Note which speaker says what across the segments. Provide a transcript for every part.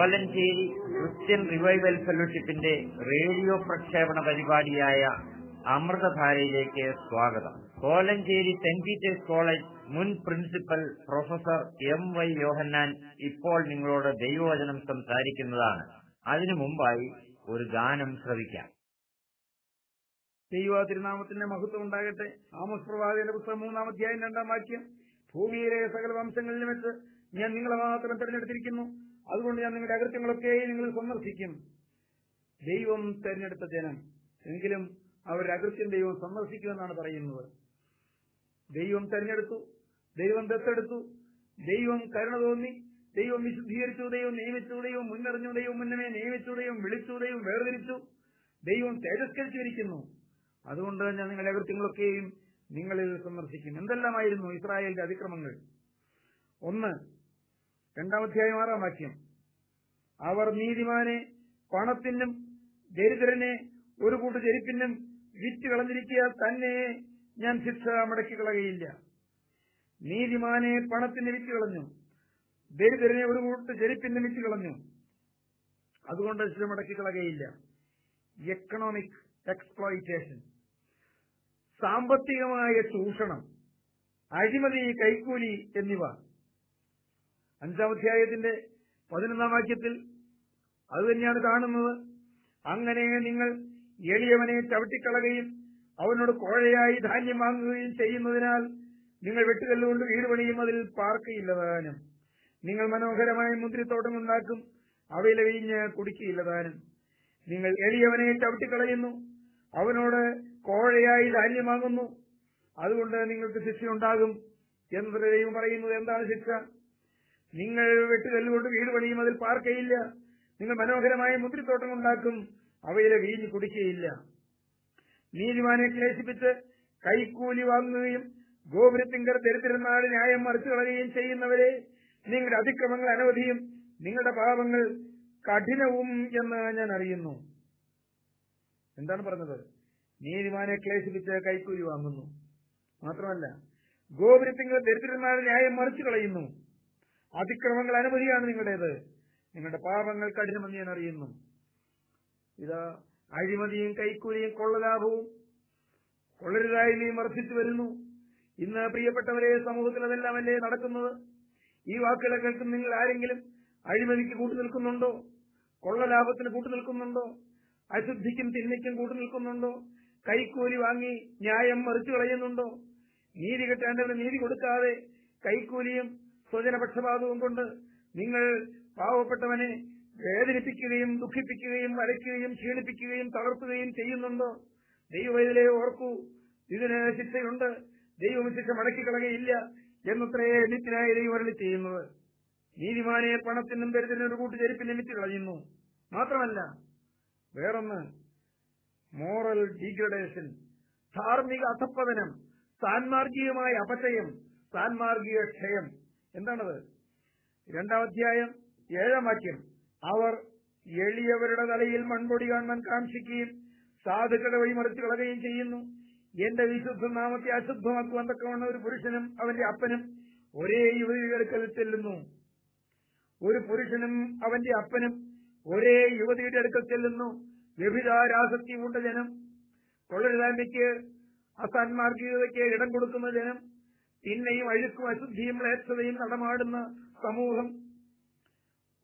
Speaker 1: Kolenchery Christian revival ഫെലോഷിപ്പിന്റെ radio പ്രക്ഷേപണ പരിപാടിയായ അമൃതധാരയിലേക്ക് സ്വാഗതം. കോലഞ്ചേരി സെന്റ് പീറ്റേഴ്സ് കോളേജ് മുൻ principal professor M Y Yohannan ഇപ്പോൾ നിങ്ങളോട് ദൈവവചനം സംസാരിക്കുന്നതാണ്. അതിനു മുമ്പായി ഒരു ഗാനം ശ്രവിക്കാം.
Speaker 2: ദൈവ തിരുനാമത്തിന്റെ മഹത്വം ഉണ്ടാകട്ടെ. ആമോസ് പ്രവാചകന്റെ പുസ്തകം മൂന്നാം അധ്യായം രണ്ടാം വാക്യം. ഭൂമിയിലെ സകല വംശങ്ങളിലും വെച്ച് ഞാൻ നിങ്ങളെ മാത്രം തെരഞ്ഞെടുത്തിരിക്കുന്നു. അതുകൊണ്ട് ഞാൻ നിങ്ങളുടെ അകൃത്യങ്ങളൊക്കെ നിങ്ങൾ സന്ദർശിക്കും. ദൈവം തെരഞ്ഞെടുത്ത ജനം. എങ്കിലും അവരുടെ അകൃത്യം ദൈവം സന്ദർശിക്കുമെന്നാണ് പറയുന്നത്. ദൈവം തെരഞ്ഞെടുത്തു. ദൈവം ദത്തെടുത്തു. ദൈവം കരുണ തോന്നി. ദൈവം വിശുദ്ധീകരിച്ചു. ദൈവം നിയമിച്ചു. ദൈവം മുന്നറിഞ്ഞു. ദൈവം മുന്നമേ നിയമിച്ചു. ദൈവം വിളിച്ചു. ദൈവം വേർതിരിച്ചു. ദൈവം തേജസ്കരിച്ചിരിക്കുന്നു. അതുകൊണ്ട് ഞാൻ നിങ്ങളുടെ അകൃത്യങ്ങളൊക്കെയും നിങ്ങളിൽ സന്ദർശിക്കും. എന്തെല്ലാമായിരുന്നു ഇസ്രായേലിന്റെ അതിക്രമങ്ങൾ? ഒന്ന് രണ്ടാമധ്യായം ആറാം വാക്യം. അവർ നീതിമാനെ പണത്തിനും ദരിദ്രനെ ഒരു കൂട്ട് ചെരുപ്പിനും വിറ്റ് കളഞ്ഞിരിക്കുക തന്നെ ഞാൻ ശിക്ഷ മടക്കി കളകയില്ല നീതിമാനെ പണത്തിന് വിറ്റ് കളഞ്ഞു. ദരിദ്രനെ ഒരു കൂട്ട് ചെരുപ്പിന് വിറ്റ് കളഞ്ഞു. അതുകൊണ്ട് ശിക്ഷ മടക്കി കളകയില്ല എക്കണോമിക് എക്സ്പ്ലോയിറ്റേഷൻ സാമ്പത്തികമായ ചൂഷണം അഴിമതി കൈക്കൂലി എന്നിവ അഞ്ചാം അധ്യായത്തിന്റെ പതിനൊന്നാം വാക്യത്തിൽ അത് തന്നെയാണ് കാണുന്നത്. അങ്ങനെ നിങ്ങൾ എളിയവനെ ചവിട്ടിക്കളകയും അവനോട് കോഴയായി ധാന്യം വാങ്ങുകയും ചെയ്യുന്നതിനാൽ നിങ്ങൾ വെട്ടുകല്ലുകൊണ്ട് വീട് പണിയും അതിൽ പാർക്കയില്ലതാനും നിങ്ങൾ മനോഹരമായ മുന്തിരിത്തോട്ടം ഉണ്ടാക്കും അവയിലെ വീഞ്ഞ് കുടിക്കയില്ലതാനും നിങ്ങൾ എളിയവനെ ചവിട്ടിക്കളയുന്നു അവനോട് കോഴയായി ധാന്യം വാങ്ങുന്നു അതുകൊണ്ട് നിങ്ങൾക്ക് ശിക്ഷയുണ്ടാകും. എന്ന് ദൈവം പറയുന്നത്? എന്താണ് ശിക്ഷ? നിങ്ങൾ വെട്ടുകല്ലുകൊണ്ട് വീട് പണിയും അതിൽ പാർക്കയില്ല. നിങ്ങൾ മനോഹരമായ മുന്തിരിത്തോട്ടം ഉണ്ടാക്കും അവയിലെ വീഞ്ഞ് കുടിക്കുകയില്ല നീതിമാനെ ക്ലേശിപ്പിച്ച് കൈക്കൂലി വാങ്ങുകയും ഗോപുരത്തിങ്കർ ദരിദ്രനാട് ന്യായം മറിച്ചു കളയുകയും ചെയ്യുന്നവരെ നിങ്ങളുടെ അതിക്രമങ്ങൾ അനവധിയും നിങ്ങളുടെ പാപങ്ങൾ കഠിനവും എന്ന് ഞാൻ അറിയുന്നു. എന്താണ് പറഞ്ഞത്? നീതിമാനെ ക്ലേശിപ്പിച്ച് കൈക്കൂലി വാങ്ങുന്നു. മാത്രമല്ല ഗോപുരത്തിങ്കർ ദരിദ്രനാട് ന്യായം മറിച്ചു കളയുന്നു. അതിക്രമങ്ങൾ അനവധിയാണ് നിങ്ങളുടേത്. നിങ്ങളുടെ പാപങ്ങൾ കഠിനമെന്ന് ഞാൻ അറിയുന്നു. ഇതാ അഴിമതിയും കൈക്കൂലിയും കൊള്ളലാഭവും കൊള്ളരുതായ്മയും വർദ്ധിച്ചു വരുന്നു. ഇന്ന് പ്രിയപ്പെട്ടവരെ സമൂഹത്തിൽ അതെല്ലാം അല്ലേ നടക്കുന്നത്? ഈ വാക്കുകളെ കേൾക്കുന്ന നിങ്ങൾ ആരെങ്കിലും അഴിമതിക്ക് കൂട്ടു നിൽക്കുന്നുണ്ടോ കൊള്ളലാഭത്തിന് കൂട്ടു നിൽക്കുന്നുണ്ടോ അശുദ്ധിക്കും തിന്മയ്ക്കും കൂട്ടു നിൽക്കുന്നുണ്ടോ കൈക്കൂലി വാങ്ങി ന്യായം മറിച്ചു കളയുന്നുണ്ടോ നീതി കിട്ടേണ്ടവന് നീതി കൊടുക്കാതെ കൈക്കൂലിയും സ്വജനപക്ഷപാതവും കൊണ്ട് നിങ്ങൾ പാവപ്പെട്ടവനെ വേദനിപ്പിക്കുകയും ദുഃഖിപ്പിക്കുകയും വരയ്ക്കുകയും ക്ഷീണിപ്പിക്കുകയും തളർത്തുകയും ചെയ്യുന്നുണ്ടോ? ദൈവവേദിലെ ഓർക്കൂ ഇതിന് ശിക്ഷയുണ്ട്. ദൈവം ശിക്ഷ മടക്കിക്കളകയില്ല എന്നത്രേ നിത്യനായ ദൈവം അരളി ചെയ്യുന്നത്. നീതിമാനെ പണത്തിനും ദരിദ്രനും ഒരു കൂട്ട് ചെരുപ്പിനും വിറ്റ് കളയുന്നു. മാത്രമല്ല വേറൊന്ന് മോറൽ ഡീഗ്രഡേഷൻ ധാർമ്മിക അധപ്പതനം സാൻമാർഗികമായ അപചയം സാൻമാർഗിക ക്ഷയം. എന്താണത്? രണ്ടാം അധ്യായം ഏഴാം വാക്യം. അവർ എളിയവരുടെ തലയിൽ മൺപൊടി കാണാൻ കാക്ഷിക്കുകയും സാധുക്കളുടെ വഴിമറിച്ച് കളയുകയും ചെയ്യുന്നു. എന്റെ വിശുദ്ധ നാമത്തെ അശുദ്ധമാക്കുവാൻ തക്കവണ്ണം ഒരു പുരുഷനും അവന്റെ അപ്പനും ഒരേ യുവതിയുടെ അടുക്കൽ ചെല്ലുന്നു. ഒരു പുരുഷനും അവന്റെ അപ്പനും ഒരേ യുവതിയുടെ അടുക്കൽ ചെല്ലുന്നു. വ്യഭിചാരാസക്തി കൊണ്ട ജനം കൊള്ളരുതായ്മയ്ക്ക് അസാന്മാർഗീയതയ്ക്ക് ഇടം കൊടുക്കുന്ന ജനം തിന്മയും അഴുക്കും അശുദ്ധിയും മ്ലേച്ഛതയും നടമാടുന്ന സമൂഹം.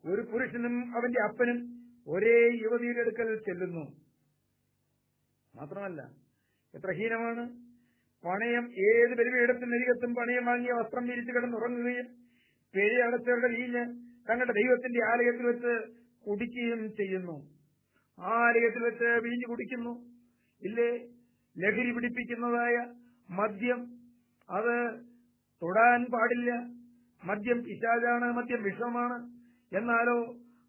Speaker 2: ഒരു പുരുഷനും അവന്റെ അപ്പനും ഒരേ യുവതിയുടെ അടുക്കൽ ചെല്ലുന്നു. മാത്രമല്ല എത്ര ഹീനമാണ്. പണയം ഏത് ബലിപീഠത്തിനരികത്തും പണയം വാങ്ങിയ വസ്ത്രം വിരിച്ചു കിടന്നുറങ്ങുകയും പെരി അടച്ചവരുടെ വീഞ്ഞ് തങ്ങളുടെ ദൈവത്തിന്റെ ആലയത്തിൽ വെച്ച് കുടിക്കുകയും ചെയ്യുന്നു. ആലയത്തിൽ വെച്ച് വീഞ്ഞ് കുടിക്കുന്നു. ഇല്ലേ? ലഹരി പിടിപ്പിക്കുന്നതായ മദ്യം അത് തൊടാൻ പാടില്ല. മദ്യം പിശാചാണ് മദ്യം വിഷമാണ്. എന്നാലോ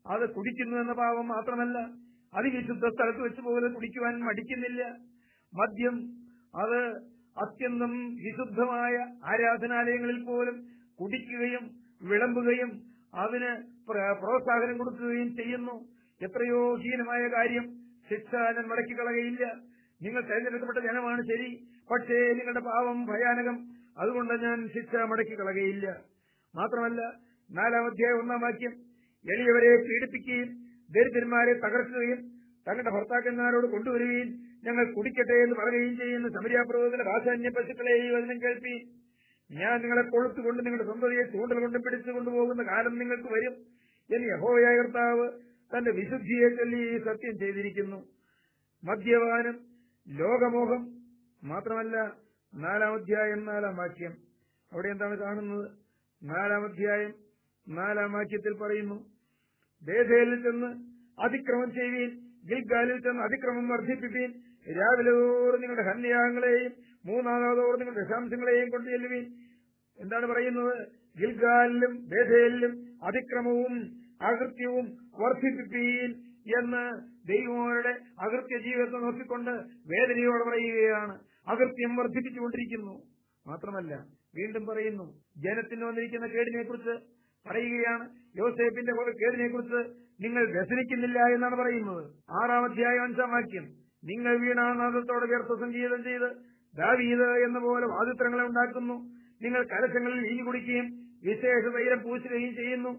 Speaker 2: അത് കുടിക്കുന്നു എന്ന പാവം മാത്രമല്ല അതിവിശുദ്ധ സ്ഥലത്ത് വെച്ച് പോലും കുടിക്കുവാൻ മടിക്കുന്നില്ല. മദ്യം അത് അത്യന്തം വിശുദ്ധമായ ആരാധനാലയങ്ങളിൽ പോലും കുടിക്കുകയും വിളമ്പുകയും അതിന് പ്രോത്സാഹനം കൊടുക്കുകയും ചെയ്യുന്നു. എത്രയോ ഹീനമായ കാര്യം ശിക്ഷ ഞാൻ മടക്കി കളകയില്ല നിങ്ങൾ തെരഞ്ഞെടുക്കപ്പെട്ട ജനമാണ് ശരി. പക്ഷേ നിങ്ങളുടെ പാവം ഭയാനകം. അതുകൊണ്ട് ഞാൻ ശിക്ഷ മടക്കി കളകയില്ല മാത്രമല്ല നാലാം അധ്യായം ഒന്നാം വാക്യം എളിയവരെ പീഡിപ്പിക്കുകയും ദരിദ്രന്മാരെ തകർക്കുകയും തങ്ങളുടെ ഭർത്താക്കന്മാരോട് കൊണ്ടുവരികയും ഞങ്ങൾ കുടിക്കട്ടെ എന്ന് പറയുകയും ചെയ്യുന്ന സമര്യാപ്രഭുവിന്റെ ഭാഷാന്യ പശുക്കളെ ഈ വചനം കേൾപ്പി. ഞാൻ നിങ്ങളെ കൊളുത്തുകൊണ്ട് നിങ്ങളുടെ സന്തതിയെ ചൂണ്ടൽ കൊണ്ട് പിടിച്ചുകൊണ്ടുപോകുന്ന കാലം നിങ്ങൾക്ക് വരും എന്ന് യഹോയായ കർത്താവ് തന്റെ വിശുദ്ധിയെ ചൊല്ലി സത്യം ചെയ്തിരിക്കുന്നു. മദ്യപാനം ലോകമോഹം മാത്രമല്ല നാലാം അധ്യായം നാലാം വാക്യം അവിടെ എന്താണ് കാണുന്നത്? നാലാം അധ്യായം നാലാം വാക്യത്തിൽ പറയുന്നു ദേശയിൽ ചെന്ന് അതിക്രമം ചെയ്യുകയും ഗിൽഗാലിൽ ചെന്ന് അതിക്രമം വർദ്ധിപ്പിപ്പീൻ രാവിലെ തോറും നിങ്ങളുടെ ഹന്യാഗങ്ങളെയും മൂന്നാമതോറും നിങ്ങളുടെ ദശാംശങ്ങളെയും കൊണ്ടു ചെല്ലുവീൻ എന്താണ് പറയുന്നത്? ഗിൽഗാലിലും ബേധയിലും അതിക്രമവും അകൃത്യവും വർദ്ധിപ്പിപ്പീൻ എന്ന് ദൈവങ്ങളുടെ അകൃത്യ ജീവിതത്തെ നോക്കിക്കൊണ്ട് വേദനയോടെ പറയുകയാണ്. അകൃത്യം വർദ്ധിപ്പിച്ചുകൊണ്ടിരിക്കുന്നു. മാത്രമല്ല വീണ്ടും പറയുന്നു ജനത്തിന് വന്നിരിക്കുന്ന കേടിനെ കുറിച്ച് പറയുകയാണ്. യോസേഫിന്റെ കേടിനെ കുറിച്ച് നിങ്ങൾ വ്യസനിക്കുന്നില്ല എന്നാണ് പറയുന്നത്. ആറാം അധ്യായം അഞ്ചാം വാക്യം നിങ്ങൾ വീണാനാഥത്തോട് വ്യർത്ഥ സംഗീതം ചെയ്ത് ദാവീത് എന്ന പോലെ വാദിത്രങ്ങളെ ഉണ്ടാക്കുന്നു. നിങ്ങൾ കലശങ്ങളിൽ ഈ കുടിക്കുകയും വിശേഷ തൈരം പൂശുകയും ചെയ്യുന്നു.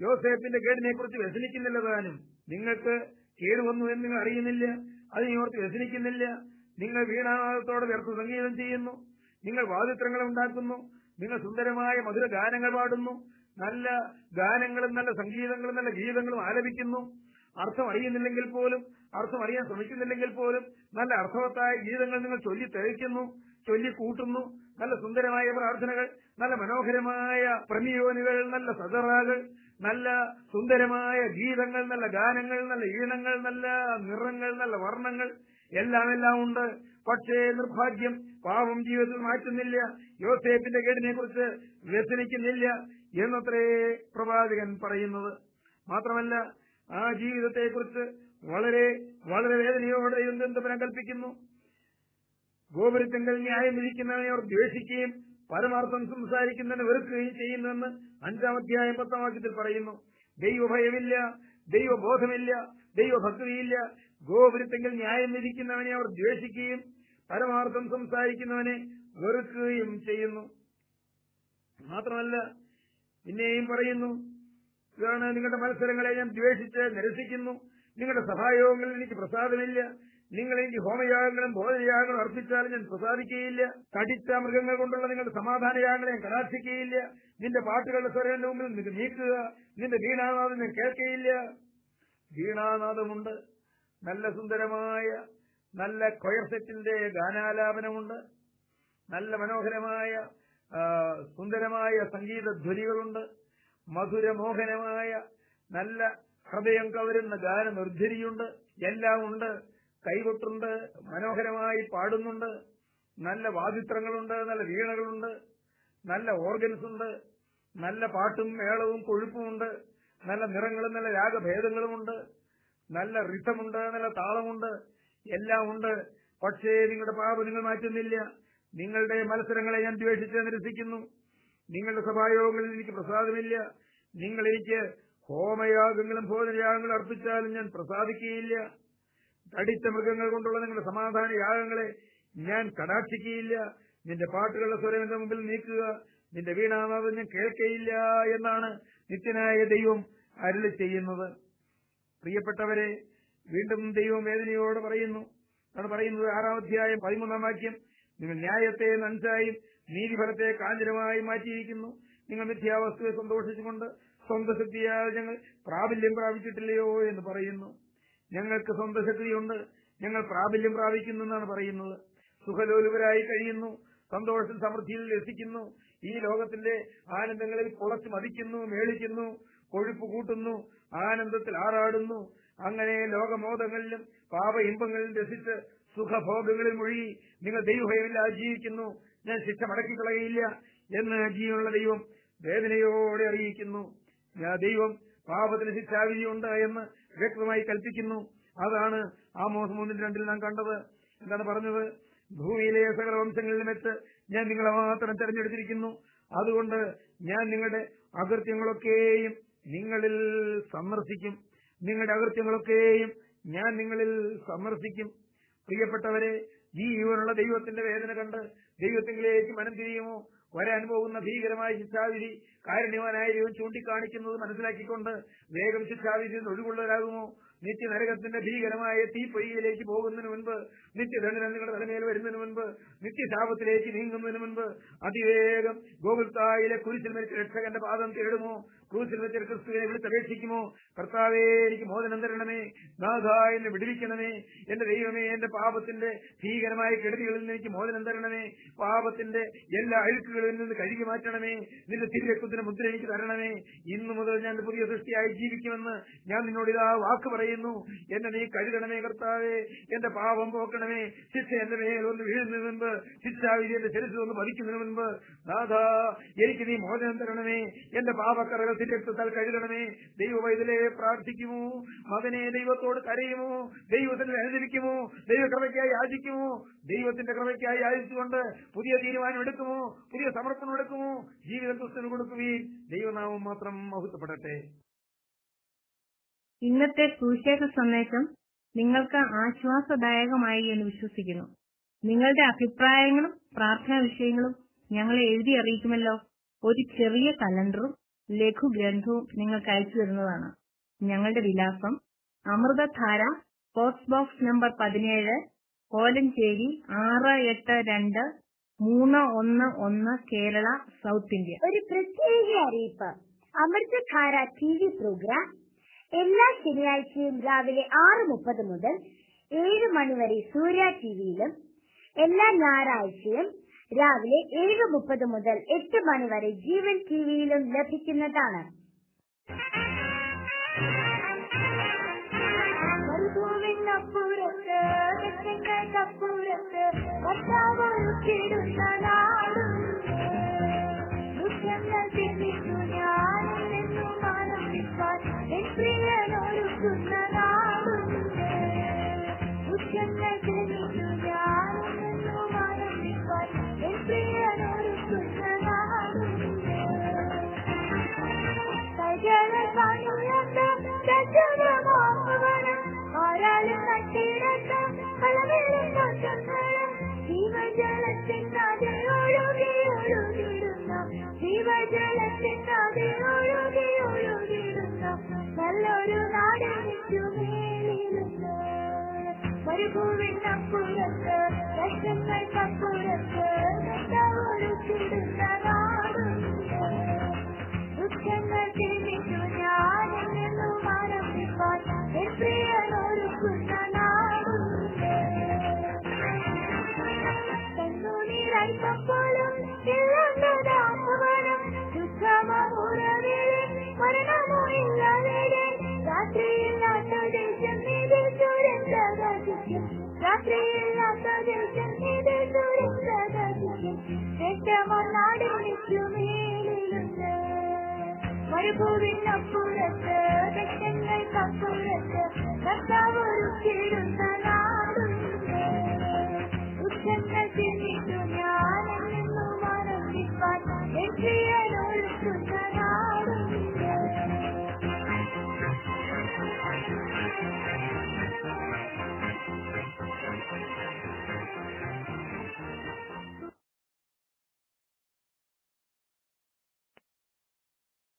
Speaker 2: യോസേഫിന്റെ കേടിനെ കുറിച്ച് വ്യസനിക്കുന്നില്ല താനും. നിങ്ങൾക്ക് കേടുവന്നു എന്ന് നിങ്ങൾ അറിയുന്നില്ല അതിനോർത്ത് വ്യസനിക്കുന്നില്ല. നിങ്ങൾ വീണാനാദത്തോടെ വ്യർത്ഥ സംഗീതം ചെയ്യുന്നു. നിങ്ങൾ വാദിത്രങ്ങൾ ഉണ്ടാക്കുന്നു. നിങ്ങൾ സുന്ദരമായ മധുര ഗാനങ്ങൾ പാടുന്നു. നല്ല ഗാനങ്ങളും നല്ല സംഗീതങ്ങളും നല്ല ഗീതങ്ങളും ആലപിക്കുന്നു. അർത്ഥം അറിയുന്നില്ലെങ്കിൽ പോലും അർത്ഥം അറിയാൻ ശ്രമിക്കുന്നില്ലെങ്കിൽ പോലും നല്ല അർത്ഥവത്തായ ഗീതങ്ങൾ നിങ്ങൾ ചൊല്ലി തെളിക്കുന്നു ചൊല്ലി കൂട്ടുന്നു. നല്ല സുന്ദരമായ പ്രാർത്ഥനകൾ നല്ല മനോഹരമായ പ്രമിയോനുകൾ നല്ല സദറാകൾ നല്ല സുന്ദരമായ ഗീതങ്ങൾ നല്ല ഗാനങ്ങൾ നല്ല ഈണങ്ങൾ നല്ല നിറങ്ങൾ നല്ല വർണങ്ങൾ എല്ലാം എല്ലാം ഉണ്ട്. പക്ഷേ നിർഭാഗ്യം പാവം ജീവിതത്തിൽ മാറ്റുന്നില്ല. യോസേഫിന്റെ കേടിനെ കുറിച്ച് വ്യസനിക്കുന്നില്ല എന്നത്രേ പ്രവാചകൻ പറയുന്നത്. മാത്രമല്ല ആ ജീവിതത്തെക്കുറിച്ച് വളരെ വളരെ വേദനയോടെ എന്തെന്തപനം കൽപ്പിക്കുന്നു ഗോപുരത്തിങ്കൽ ന്യായം വിധിക്കുന്നവനെ അവർ ദ്വേഷിക്കുകയും പരമാർത്ഥം സംസാരിക്കുന്നതിന് വെറുക്കുകയും ചെയ്യുന്നുവെന്ന് അഞ്ചാം അധ്യായം പത്താം വാക്യത്തിൽ പറയുന്നു. ദൈവഭയമില്ല ദൈവബോധമില്ല ദൈവഭക്തിയില്ല. ഗോപുരത്തെങ്കിൽ ന്യായം വിധിക്കുന്നവനെ അവർ ദ്വേഷിക്കുകയും പരമാർത്ഥം സംസാരിക്കുന്നവനെ വെറുക്കുകയും ചെയ്യുന്നു. മാത്രമല്ല പിന്നെയും പറയുന്നു ഇതാണ് നിങ്ങളുടെ മത്സരങ്ങളെ ഞാൻ ദ്വേഷിച്ച് നിരസിക്കുന്നു. നിങ്ങളുടെ സഭായോഗങ്ങളിൽ എനിക്ക് പ്രസാദമില്ല. നിങ്ങൾ എനിക്ക് ഹോമയാഗങ്ങളും ഭോജനയാഗങ്ങളും അർപ്പിച്ചാലും ഞാൻ പ്രസാദിക്കുകയില്ല. കടിച്ച മൃഗങ്ങൾ കൊണ്ടുള്ള നിങ്ങളുടെ സമാധാനയാഗങ്ങളെ ഞാൻ കടാക്ഷിക്കുകയില്ല. നിന്റെ പാട്ടുകളുടെ സ്വരന്റെ മുമ്പിൽ നിനക്ക് നീക്കുക. നിന്റെ വീണാനാഥം ഞാൻ കേൾക്കുകയില്ല. വീണാനാഥമുണ്ട് നല്ല സുന്ദരമായ നല്ല കൊയർ സെറ്റിന്റെ ഗാനാലാപനമുണ്ട്. നല്ല മനോഹരമായ സുന്ദരമായ സംഗീത ധ്വനികളുണ്ട്. മധുരമോഹനമായ നല്ല ഹൃദയം കവരുന്ന ഗാനനിർദ്ധരിയുണ്ട്. എല്ലാം ഉണ്ട്. കൈകൊട്ടുണ്ട് മനോഹരമായി പാടുന്നുണ്ട്. നല്ല വാദിത്രങ്ങളുണ്ട് നല്ല വീണകളുണ്ട്. നല്ല ഓർഗൻസ് ഉണ്ട്. നല്ല പാട്ടും മേളവും കൊഴുപ്പുമുണ്ട് നല്ല നിറങ്ങളും നല്ല രാഗഭേദങ്ങളുമുണ്ട് നല്ല റിഥമുണ്ട് നല്ല താളമുണ്ട്. എല്ലാം ഉണ്ട്. പക്ഷേ നിങ്ങളുടെ പാപം നിങ്ങൾ മാറ്റുന്നില്ല. നിങ്ങളുടെ മത്സരങ്ങളെ ഞാൻ ദ്വേഷിച്ച് നിരസിക്കുന്നു. നിങ്ങളുടെ സഭായോഗങ്ങളിൽ എനിക്ക് പ്രസാദമില്ല. നിങ്ങൾ എനിക്ക് ഹോമയാഗങ്ങളും ഭോജനയാഗങ്ങളും അർപ്പിച്ചാലും ഞാൻ പ്രസാദിക്കുകയില്ല. തടിച്ച മൃഗങ്ങൾ കൊണ്ടുള്ള നിങ്ങളുടെ സമാധാന യാഗങ്ങളെ ഞാൻ കടാക്ഷിക്കുകയില്ല. നിന്റെ പാട്ടുകളുടെ സ്വരം എന്റെ മുമ്പിൽ നീക്കുക. നിന്റെ വീണാനാഥം ഞാൻ കേൾക്കയില്ല എന്നാണ് നിത്യനായ ദൈവം അരുളി ചെയ്യുന്നത്. പ്രിയപ്പെട്ടവരെ വീണ്ടും ദൈവം വേദനയോട് പറയുന്നു. ആണ് പറയുന്നത് ആറാം അധ്യായം പതിമൂന്നാം വാക്യം. നിങ്ങൾ ന്യായത്തെ നൻസായും നീതിഫലത്തെ കാഞ്ചനമായും മാറ്റിയിരിക്കുന്നു. നിങ്ങൾ മിഥ്യാവസ്തുവെ സന്തോഷിച്ചുകൊണ്ട് സ്വന്തം ശക്തിയാൽ ഞങ്ങൾ പ്രാബല്യം പ്രാപിച്ചിട്ടില്ലയോ എന്ന് പറയുന്നു. ഞങ്ങൾക്ക് സ്വന്തം ശക്തിയുണ്ട്. ഞങ്ങൾ പ്രാബല്യം പ്രാപിക്കുന്നു എന്നാണ് പറയുന്നത്. സുഖലോലുപരായി കഴിയുന്നു. സന്തോഷം സമൃദ്ധിയിൽ രസിക്കുന്നു. ഈ ലോകത്തിന്റെ ആനന്ദങ്ങളിൽ കുളച്ച് മതിക്കുന്നു മേളിക്കുന്നു കൊഴുപ്പ് കൂട്ടുന്നു ആനന്ദത്തിൽ ആറാടുന്നു. അങ്ങനെ ലോകമോദങ്ങളിലും പാപ ഇമ്പങ്ങളിലും രസിച്ച് സുഖഭോഗങ്ങളിൽ മുഴുകി നിങ്ങൾ ദൈവഭയമില്ലാതെ ജീവിക്കുന്നു ഞാൻ ശിക്ഷ മടക്കിക്കളയില്ല എന്ന് ജീവനുള്ള ദൈവം വേദനയോടെ അറിയിക്കുന്നു. ദൈവം പാപത്തിന് ശിക്ഷാവിധിയുണ്ട് എന്ന് വ്യക്തമായി കൽപ്പിക്കുന്നു. അതാണ് ആ മോസം മൂന്നിന് രണ്ടിൽ നാം കണ്ടത്. എന്താണ് പറഞ്ഞത്? ഭൂമിയിലെ സകല വംശങ്ങളിലും വെച്ച് ഞാൻ നിങ്ങളെ മാത്രം തെരഞ്ഞെടുത്തിരിക്കുന്നു. അതുകൊണ്ട് ഞാൻ നിങ്ങളുടെ അകൃത്യങ്ങളൊക്കെയും നിങ്ങളിൽ സന്ദർശിക്കും. നിങ്ങളുടെ അകൃത്യങ്ങളൊക്കെയും ഞാൻ നിങ്ങളിൽ സന്ദർശിക്കും. പ്രിയപ്പെട്ടവരെ ഈ ജീവനുള്ള ദൈവത്തിന്റെ വേദന കണ്ട് ദൈവത്തിലേക്ക് മനം തിരിയുമോ? വരാൻ പോകുന്ന ഭീകരമായ ശിക്ഷാവിധി കാരുണ്യവാനായ ദൈവം ചൂണ്ടിക്കാണിക്കുന്നത് മനസ്സിലാക്കിക്കൊണ്ട് വേഗം ശിക്ഷാവിധിയിൽ നിന്ന് ഒഴിവുള്ളവരാകുമോ? നിത്യനരകത്തിന്റെ ഭീകരമായ തീപ്പൊയ്യയിലേക്ക് പോകുന്നതിന് മുൻപ് നിത്യദണ്ഡനം നിങ്ങളുടെ തലമേൽ വരുന്നതിന് മുൻപ് നിത്യശാപത്തിലേക്ക് നീങ്ങുന്നതിന് മുൻപ് അതിവേഗം ഗോകുൽത്തായിലെ കുരിശിൽ മരിച്ച രക്ഷകന്റെ പാദം തേടുമോ? ക്രൂശിൽ വെച്ച ക്രിസ്തുവിനെ വിളിച്ചപേക്ഷിക്കുമോ? കർത്താവേ എനിക്ക് മോചനം തരണമേ നാഥ എന്നെ വിടുവിക്കണമേ എന്റെ ദൈവമേ എന്റെ പാപത്തിന്റെ ഭീകരമായ കെടുതികളിൽ നിന്ന് എനിക്ക് മോചനം തരണമേ പാപത്തിന്റെ എല്ലാ അഴുക്കുകളിൽ നിന്ന് കഴുകി മാറ്റണമേ നിന്റെ തിരുരക്തത്തിന് മുദ്ര എനിക്ക് തരണമേ. ഇന്നു മുതൽ ഞാൻ പുതിയ സൃഷ്ടിയായി ജീവിക്കുമെന്ന് ഞാൻ നിന്നോട് ഇതാ വാക്ക് പറയുന്നു. എന്നെ നീ കഴുകണമേ കർത്താവേ. എന്റെ പാപം പോക്കണമേ ശിക്ഷ എന്റെ മേൽ ഒന്ന് വീഴുന്നതിന് മുൻപ് ശിക്ഷാവിധി എന്റെ ശരി ഒന്ന് പതിക്കുന്നതിന് മുൻപ് നാഥാ എനിക്ക് നീ മോചനം തരണമേ. എന്റെ പാപക്കറകൾ തിരക്തത്താൽ കഴുകണമേ. ദൈവ ദൈവവൈതലെ പ്രാർത്ഥിക്കുമോ? മകനെ ദൈവത്തോട് കരയുമോ? ദൈവത്തിന് വേദനിക്കുമോ ദൈവകൃപയ്ക്കായി യാചിക്കുമോ? ദൈവത്തിന്റെ കൃപയ്ക്കായി യാചിച്ചുകൊണ്ട് പുതിയ തീരുമാനം എടുക്കുമോ? പുതിയ സമർപ്പണം എടുക്കുമോ? ജീവിതം ദൈവനാമം മാത്രം മഹത്വപ്പെടട്ടെ.
Speaker 3: ഇന്നത്തെ സുവിശേഷ സന്ദേശം നിങ്ങൾക്ക് ആശ്വാസദായകമായി എന്ന് വിശ്വസിക്കുന്നു. നിങ്ങളുടെ അഭിപ്രായങ്ങളും പ്രാർത്ഥനാ വിഷയങ്ങളും ഞങ്ങളെ എഴുതി അറിയിക്കുമല്ലോ. ഒരു ചെറിയ കലണ്ടറും ലഘുഗ്രന്ഥവും നിങ്ങൾക്ക് അയച്ചു തരുന്നതാണ്. ഞങ്ങളുടെ വിലാസം അമൃതധാര പോസ്റ്റ് ബോക്സ് നമ്പർ പതിനേഴ് കോലഞ്ചേരി ആറ് എട്ട് രണ്ട് മൂന്ന് ഒന്ന് ഒന്ന് കേരള സൗത്ത് ഇന്ത്യ.
Speaker 4: ഒരു പ്രത്യേക അറിയിപ്പ്. അമൃതധാര ടി വി പ്രോഗ്രാം എല്ലാ ശനിയാഴ്ചയും രാവിലെ ആറ് മുപ്പത് മുതൽ ഏഴ് മണിവരെ സൂര്യ ടിവിയിലും എല്ലാ ഞായറാഴ്ചയും രാവിലെ ഏഴ് മുപ്പത് മുതൽ എട്ട് മണിവരെ ജീവൻ ടിവിയിലും ലഭിക്കുന്നതാണ്. മരുഭൂമിനപ്പുറത്ത് ഞാനെന്നും ജീവജലത്തിനാതെ ഒഴുകി ഒഴുകിടുന്ന. നല്ലൊരു ലക്ഷങ്ങൾക്കപ്പുറത്ത് മരുഭൂവിനപ്പുറത്ത് ദക്ഷങ്ങൾക്കപ്പുറത്ത് കർത്താവ് ഒരുക്കിടുന്ന